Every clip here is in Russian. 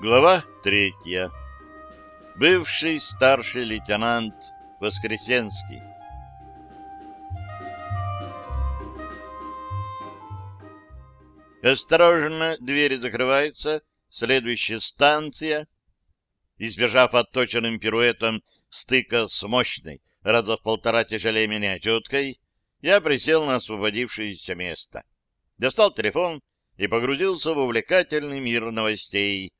Глава третья. Бывший старший лейтенант Воскресенский. Осторожно, двери закрываются. Следующая станция. Избежав отточенным пируэтом стыка с мощной, раза в полтора тяжелее меня теткой, я присел на освободившееся место. Достал телефон и погрузился в увлекательный мир новостей.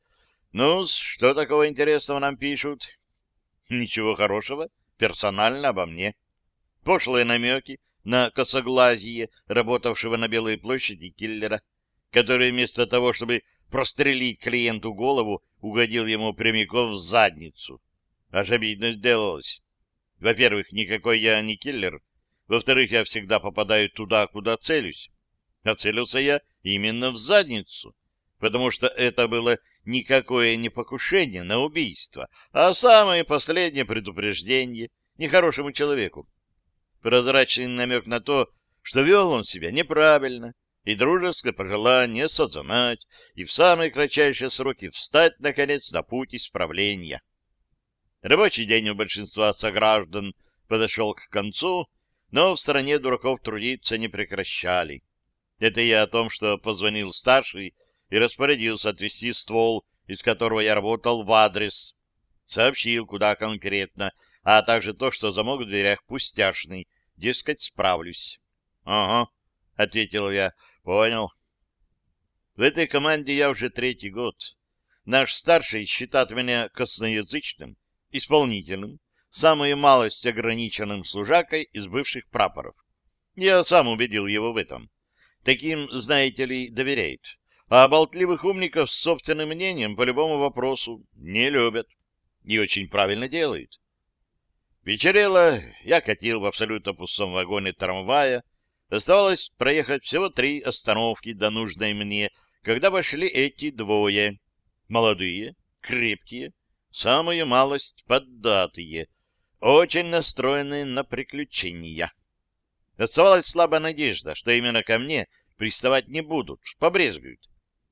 Ну, что такого интересного нам пишут? Ничего хорошего, персонально обо мне. Пошлые намеки на косоглазие, работавшего на Белой площади киллера, который вместо того, чтобы прострелить клиенту голову, угодил ему прямиком в задницу. Аж обидно сделалось. Во-первых, никакой я не киллер. Во-вторых, я всегда попадаю туда, куда целюсь. Нацелился я именно в задницу, потому что это было никакое не покушение на убийство, а самое последнее предупреждение нехорошему человеку. Прозрачный намек на то, что вел он себя неправильно, и дружеское пожелание сознать и в самые кратчайшие сроки встать, наконец, на путь исправления. Рабочий день у большинства сограждан подошел к концу, но в стране дураков трудиться не прекращали. Это я о том, что позвонил старший и распорядился отвезти ствол, из которого я работал, в адрес. Сообщил, куда конкретно, а также то, что замок в дверях пустяшный, дескать, справлюсь. — Ага, — ответил я, — понял. В этой команде я уже третий год. Наш старший считает меня косноязычным, исполнительным, самую малость ограниченным служакой из бывших прапоров. Я сам убедил его в этом. Таким, знаете ли, доверяет. А болтливых умников с собственным мнением по любому вопросу не любят. И очень правильно делают. Вечерело, я катил в абсолютно пустом вагоне трамвая. Оставалось проехать всего три остановки до нужной мне, когда вошли эти двое. Молодые, крепкие, самую малость поддатые, очень настроенные на приключения. Оставалась слабая надежда, что именно ко мне приставать не будут, побрезгуют.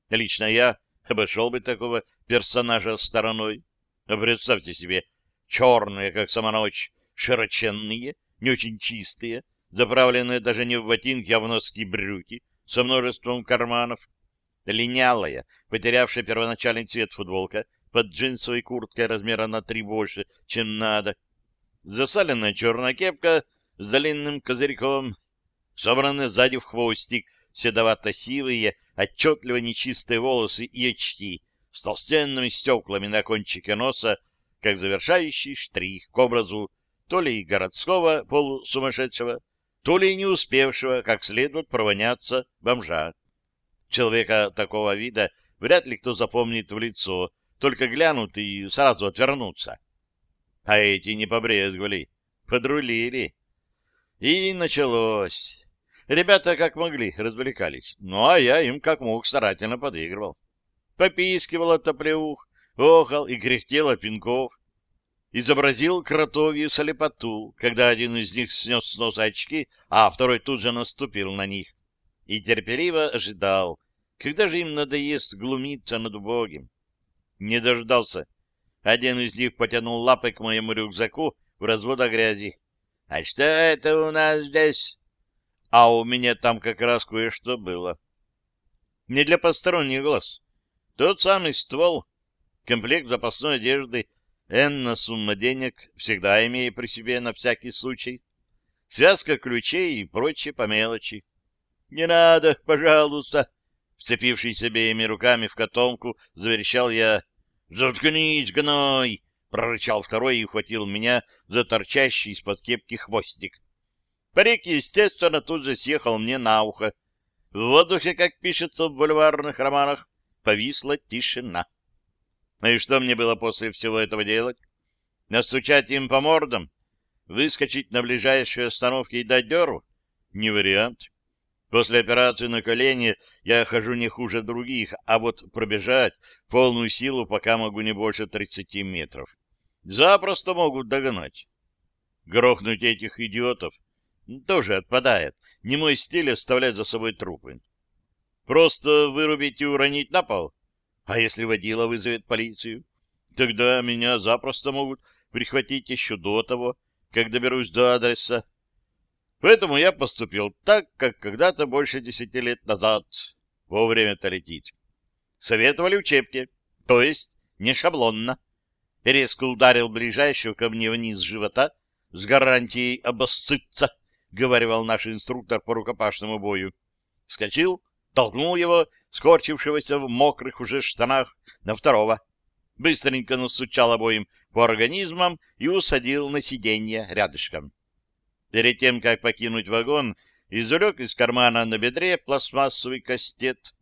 Лично я обошел бы такого персонажа стороной. Но представьте себе, черные, как сама ночь, широченные, не очень чистые, заправленные даже не в ботинки, а в носки брюки, со множеством карманов, линялая, потерявшая первоначальный цвет футболка, под джинсовой курткой размера на три больше, чем надо, засаленная черная кепка с длинным козырьком, собранные сзади в хвостик, седовато-сивые, отчетливо нечистые волосы и очки с толстенными стеклами на кончике носа, как завершающий штрих к образу то ли городского полусумасшедшего, то ли не успевшего как следует провоняться бомжа. Человека такого вида вряд ли кто запомнит в лицо, только глянут и сразу отвернутся. А эти не побрезговали, подрулили. И началось. Ребята как могли развлекались, ну а я им как мог старательно подыгрывал. Попискивал от топлеух, охал и кряхтел от пинков. Изобразил кротовью слепоту, когда один из них снес с носа очки, а второй тут же наступил на них. И терпеливо ожидал, когда же им надоест глумиться над убогим. Не дождался. Один из них потянул лапой к моему рюкзаку в разводах грязи. — А что это у нас здесь? А у меня там как раз кое-что было. Не для посторонних глаз. Тот самый ствол, комплект запасной одежды, энна сумма денег, всегда имея при себе на всякий случай, связка ключей и прочие по мелочи. «Не надо, пожалуйста!» Вцепившись обеими руками в котомку, заверещал я. «Заткнись, гной!» — прорычал второй и ухватил меня за торчащий из-под кепки хвостик. Парик, естественно, тут же съехал мне на ухо. В воздухе, как пишется в бульварных романах, повисла тишина. Ну и что мне было после всего этого делать? Настучать им по мордам? Выскочить на ближайшей остановке и дать дёру? Не вариант. После операции на колени я хожу не хуже других, а вот пробежать полную силу пока могу не больше 30 метров. Запросто могут догнать. Грохнуть этих идиотов тоже отпадает. Не мой стиль оставлять за собой трупы. Просто вырубить и уронить на пол? А если водила вызовет полицию? Тогда меня запросто могут прихватить еще до того, как доберусь до адреса. Поэтому я поступил так, как когда-то больше десяти лет назад. Вовремя-то летит. Советовали учебки, то есть не шаблонно. Резко ударил ближайшего ко мне вниз живота с гарантией обоссыться, говорил наш инструктор по рукопашному бою. Вскочил, толкнул его, скорчившегося в мокрых уже штанах, на второго. Быстренько настучал обоим по организмам и усадил на сиденье рядышком. Перед тем, как покинуть вагон, извлек из кармана на бедре пластмассовый кастет.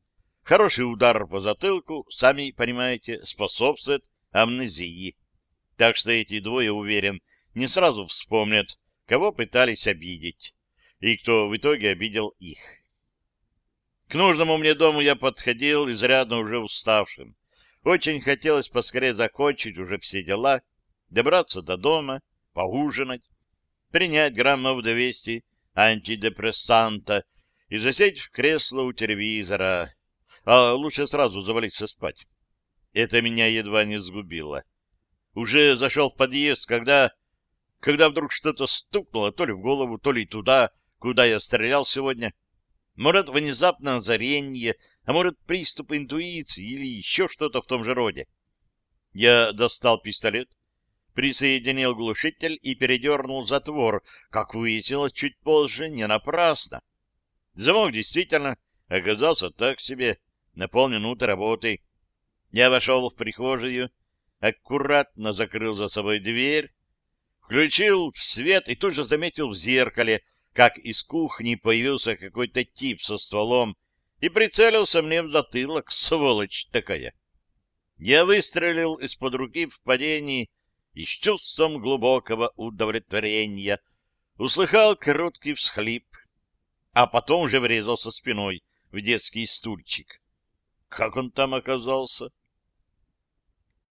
Хороший удар по затылку, сами понимаете, способствует амнезии. Так что эти двое, уверен, не сразу вспомнят, кого пытались обидеть, и кто в итоге обидел их. К нужному мне дому я подходил изрядно уже уставшим. Очень хотелось поскорее закончить уже все дела, добраться до дома, поужинать, принять граммов 200 антидепрессанта и засесть в кресло у телевизора, а лучше сразу завалиться спать. Это меня едва не сгубило. Уже зашел в подъезд, когда... Когда вдруг что-то стукнуло то ли в голову, то ли туда, куда я стрелял сегодня. Может, внезапное озарение, а может, приступ интуиции или еще что-то в том же роде. Я достал пистолет, присоединил глушитель и передернул затвор, как выяснилось чуть позже, не напрасно. Замок действительно оказался так себе, на полминуты работы. Я вошел в прихожую, аккуратно закрыл за собой дверь, включил свет и тут же заметил в зеркале, как из кухни появился какой-то тип со стволом и прицелился мне в затылок, сволочь такая. Я выстрелил из-под руки в падении и с чувством глубокого удовлетворения услыхал короткий всхлип, а потом уже врезался спиной в детский стульчик. Как он там оказался?